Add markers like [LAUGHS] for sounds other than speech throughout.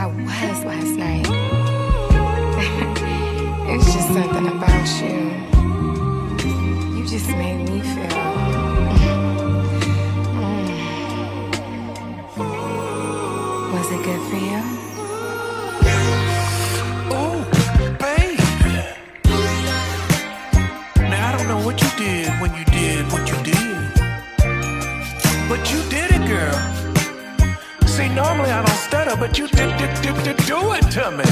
I was last night. [LAUGHS] it's just something about you. You just made me feel. Mm. Was it good for you? Ooh, babe. Now I don't know what you did when you did what you did. But you did it, girl. Normally I don't stutter, but you did, did, did, did do it to me.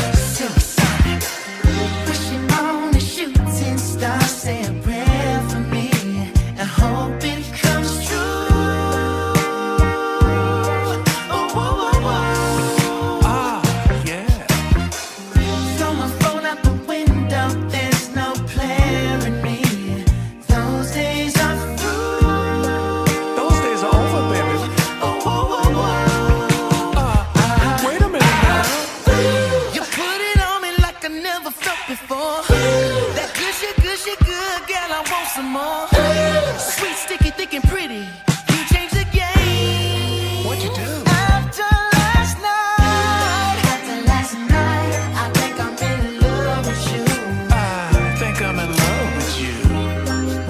Sweet, sticky, thick, and pretty. You changed the game. What'd you do? After last night. After last night, I think I'm in love with you. I think I'm in love with you.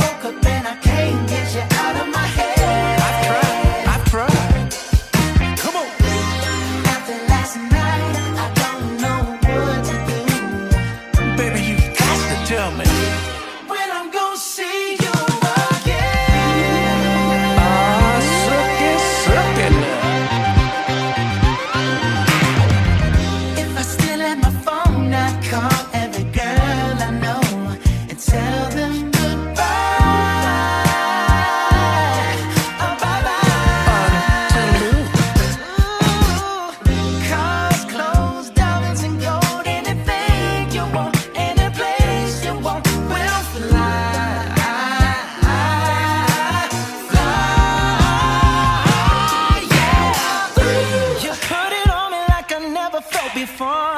Woke up and I can't get you out of my head. I tried. I tried. Come on. After last night, I don't know what to do. Baby, you've got to tell me. more.